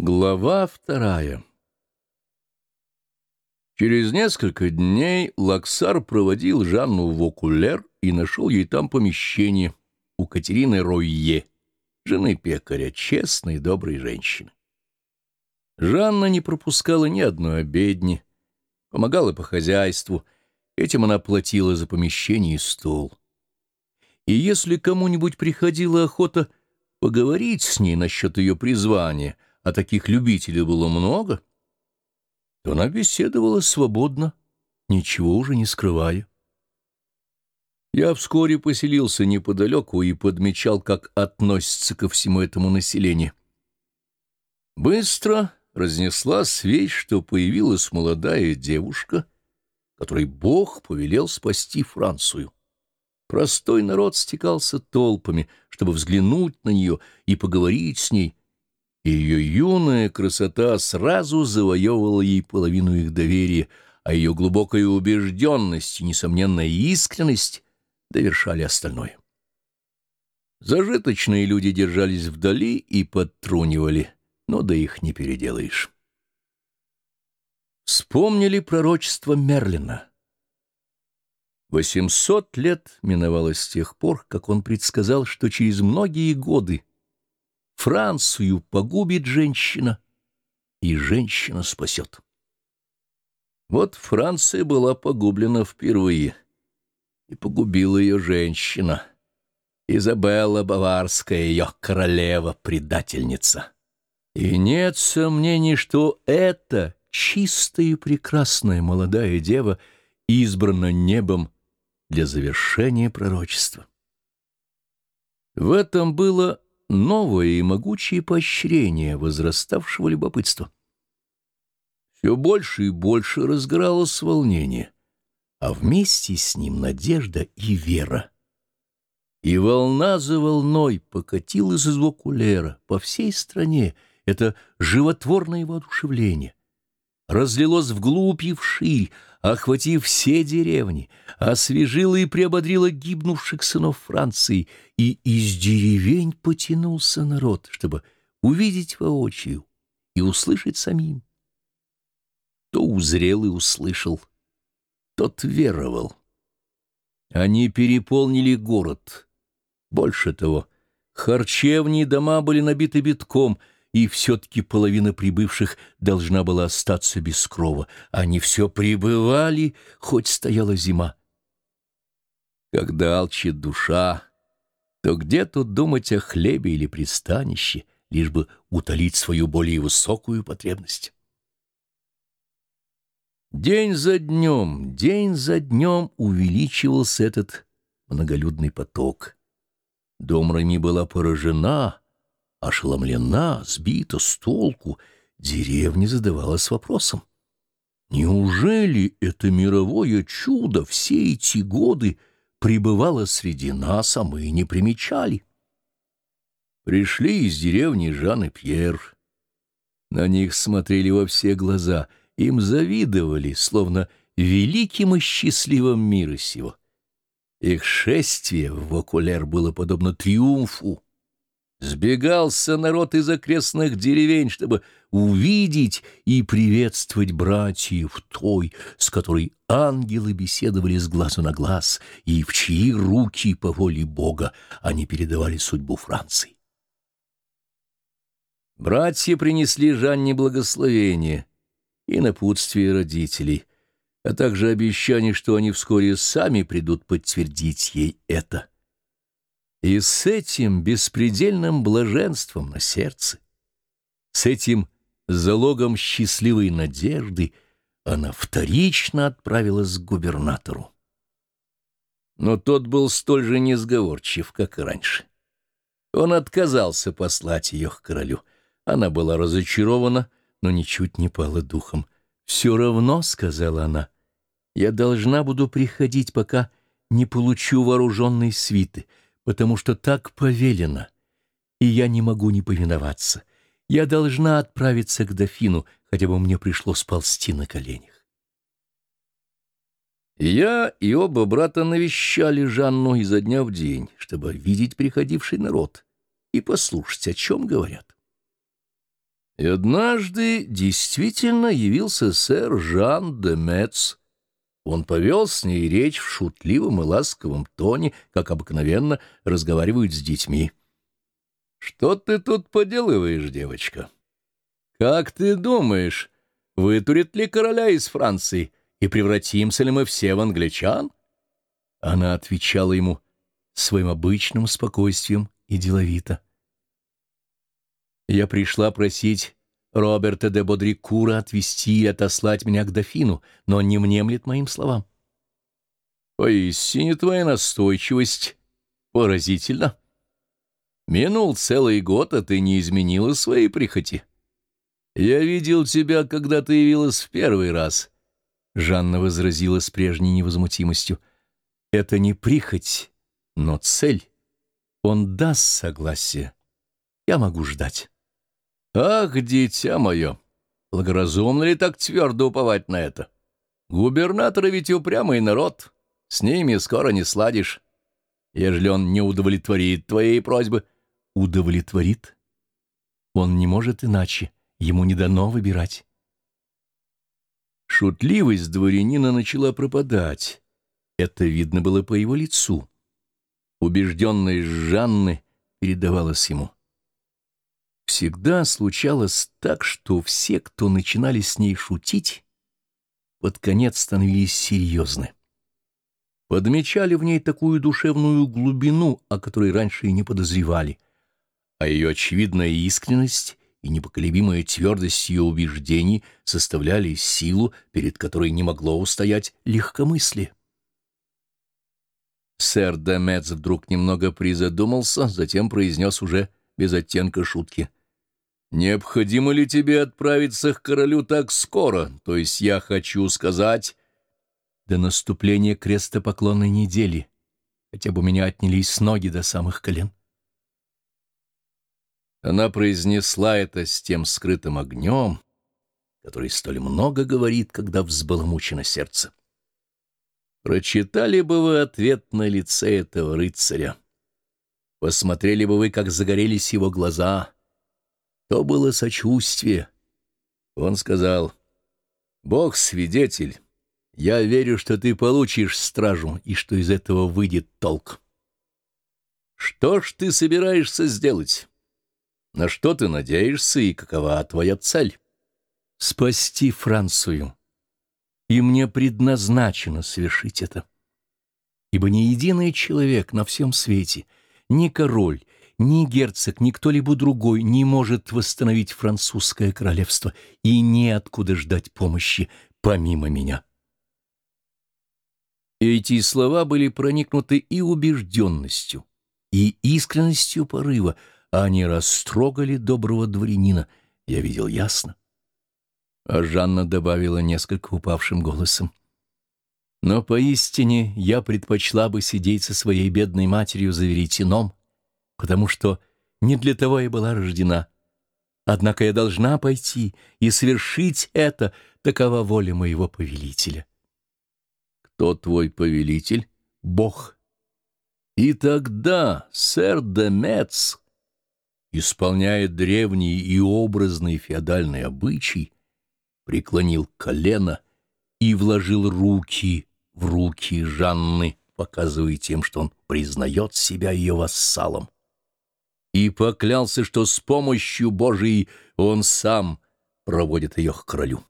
Глава вторая Через несколько дней Лаксар проводил Жанну в окулер и нашел ей там помещение у Катерины Ройе, жены пекаря, честной доброй женщины. Жанна не пропускала ни одной обедни, помогала по хозяйству, этим она платила за помещение и стол. И если кому-нибудь приходила охота поговорить с ней насчет ее призвания, а таких любителей было много, то она беседовала свободно, ничего уже не скрывая. Я вскоре поселился неподалеку и подмечал, как относится ко всему этому населению. Быстро разнесла весть, что появилась молодая девушка, которой Бог повелел спасти Францию. Простой народ стекался толпами, чтобы взглянуть на нее и поговорить с ней, и ее юная красота сразу завоевывала ей половину их доверия, а ее глубокая убежденность и несомненная искренность довершали остальное. Зажиточные люди держались вдали и подтрунивали, но да их не переделаешь. Вспомнили пророчество Мерлина. Восемьсот лет миновало с тех пор, как он предсказал, что через многие годы Францию погубит женщина, и женщина спасет. Вот Франция была погублена впервые, и погубила ее женщина, Изабелла Баварская, ее королева-предательница. И нет сомнений, что эта чистая и прекрасная молодая дева избрана небом для завершения пророчества. В этом было новое и могучее поощрение возраставшего любопытства. Все больше и больше разгоралось волнение, а вместе с ним надежда и вера. И волна за волной покатилась из окулера по всей стране, это животворное воодушевление разлилось вглубь и вширь, охватив все деревни, освежило и приободрило гибнувших сынов Франции, и из деревень потянулся народ, чтобы увидеть воочию и услышать самим. То узрел и услышал, тот веровал. Они переполнили город. Больше того, харчевни и дома были набиты битком — и все-таки половина прибывших должна была остаться без крова. Они все прибывали, хоть стояла зима. Когда алчит душа, то где тут думать о хлебе или пристанище, лишь бы утолить свою более высокую потребность? День за днем, день за днем увеличивался этот многолюдный поток. Дом Рами была поражена, ошеломлена, сбита с толку, деревня задавалась вопросом. Неужели это мировое чудо все эти годы пребывало среди нас, а мы не примечали? Пришли из деревни Жан и Пьер. На них смотрели во все глаза, им завидовали, словно великим и счастливым мира сего. Их шествие в окулер было подобно триумфу. Сбегался народ из окрестных деревень, чтобы увидеть и приветствовать братьев той, с которой ангелы беседовали с глазу на глаз, и в чьи руки по воле Бога они передавали судьбу Франции. Братья принесли Жанне благословение и напутствие родителей, а также обещание, что они вскоре сами придут подтвердить ей это. И с этим беспредельным блаженством на сердце, с этим залогом счастливой надежды она вторично отправилась к губернатору. Но тот был столь же несговорчив, как и раньше. Он отказался послать ее к королю. Она была разочарована, но ничуть не пала духом. «Все равно», — сказала она, — «я должна буду приходить, пока не получу вооруженной свиты» потому что так повелено, и я не могу не повиноваться. Я должна отправиться к дофину, хотя бы мне пришлось ползти на коленях. Я и оба брата навещали Жанну изо дня в день, чтобы видеть приходивший народ и послушать, о чем говорят. И однажды действительно явился сэр Жан де Метц. Он повел с ней речь в шутливом и ласковом тоне, как обыкновенно разговаривают с детьми. «Что ты тут поделываешь, девочка? Как ты думаешь, вытурит ли короля из Франции, и превратимся ли мы все в англичан?» Она отвечала ему своим обычным спокойствием и деловито. Я пришла просить Роберта де Бодрикура отвезти и отослать меня к дофину, но он не внемлет моим словам. Поистине твоя настойчивость поразительна. Минул целый год, а ты не изменила своей прихоти. Я видел тебя, когда ты явилась в первый раз. Жанна возразила с прежней невозмутимостью. Это не прихоть, но цель. Он даст согласие. Я могу ждать. «Ах, дитя мое, благоразумно ли так твердо уповать на это? Губернаторы ведь упрямый народ, с ними скоро не сладишь. Ежели он не удовлетворит твоей просьбы...» «Удовлетворит? Он не может иначе, ему не дано выбирать». Шутливость дворянина начала пропадать. Это видно было по его лицу. Убежденность Жанны передавалась ему. Всегда случалось так, что все, кто начинали с ней шутить, под конец становились серьезны. Подмечали в ней такую душевную глубину, о которой раньше и не подозревали, а ее очевидная искренность и непоколебимая твердость ее убеждений составляли силу, перед которой не могло устоять легкомыслие. Сэр Демец вдруг немного призадумался, затем произнес уже без оттенка шутки — «Необходимо ли тебе отправиться к королю так скоро? То есть я хочу сказать...» «До наступления крестопоклонной недели, хотя бы меня отнялись с ноги до самых колен». Она произнесла это с тем скрытым огнем, который столь много говорит, когда взбаламучено сердце. Прочитали бы вы ответ на лице этого рыцаря. Посмотрели бы вы, как загорелись его глаза — то было сочувствие. Он сказал, «Бог свидетель, я верю, что ты получишь стражу и что из этого выйдет толк. Что ж ты собираешься сделать? На что ты надеешься и какова твоя цель? Спасти Францию. И мне предназначено совершить это. Ибо ни единый человек на всем свете, ни король, ни герцог, ни кто-либо другой не может восстановить французское королевство, и неоткуда ждать помощи помимо меня. Эти слова были проникнуты и убежденностью, и искренностью порыва, они растрогали доброго дворянина, я видел ясно. А Жанна добавила несколько упавшим голосом. Но поистине я предпочла бы сидеть со своей бедной матерью за веретеном, потому что не для того я была рождена. Однако я должна пойти и совершить это, такова воля моего повелителя. Кто твой повелитель? Бог. И тогда сэр Демец, исполняя древний и образный феодальный обычай, преклонил колено и вложил руки в руки Жанны, показывая тем, что он признает себя ее вассалом и поклялся, что с помощью Божией он сам проводит ее к королю.